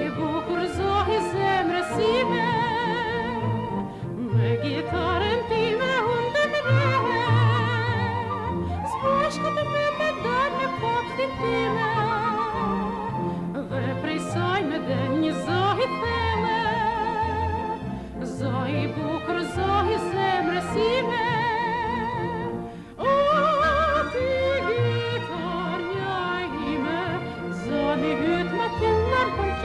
you.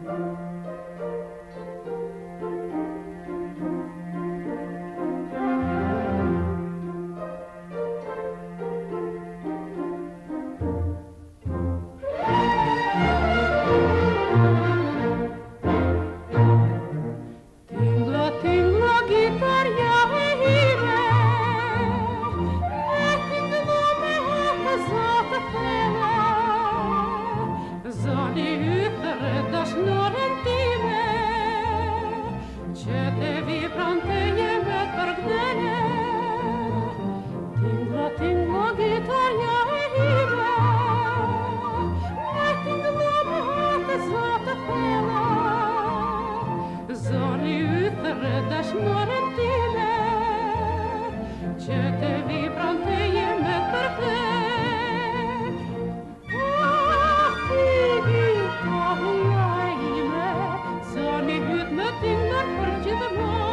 Thank you. Rëtashmërën tine, që të viprantë e jime të përfeqë Ah, ah t'i gita huja i me, soli bët për gjithë më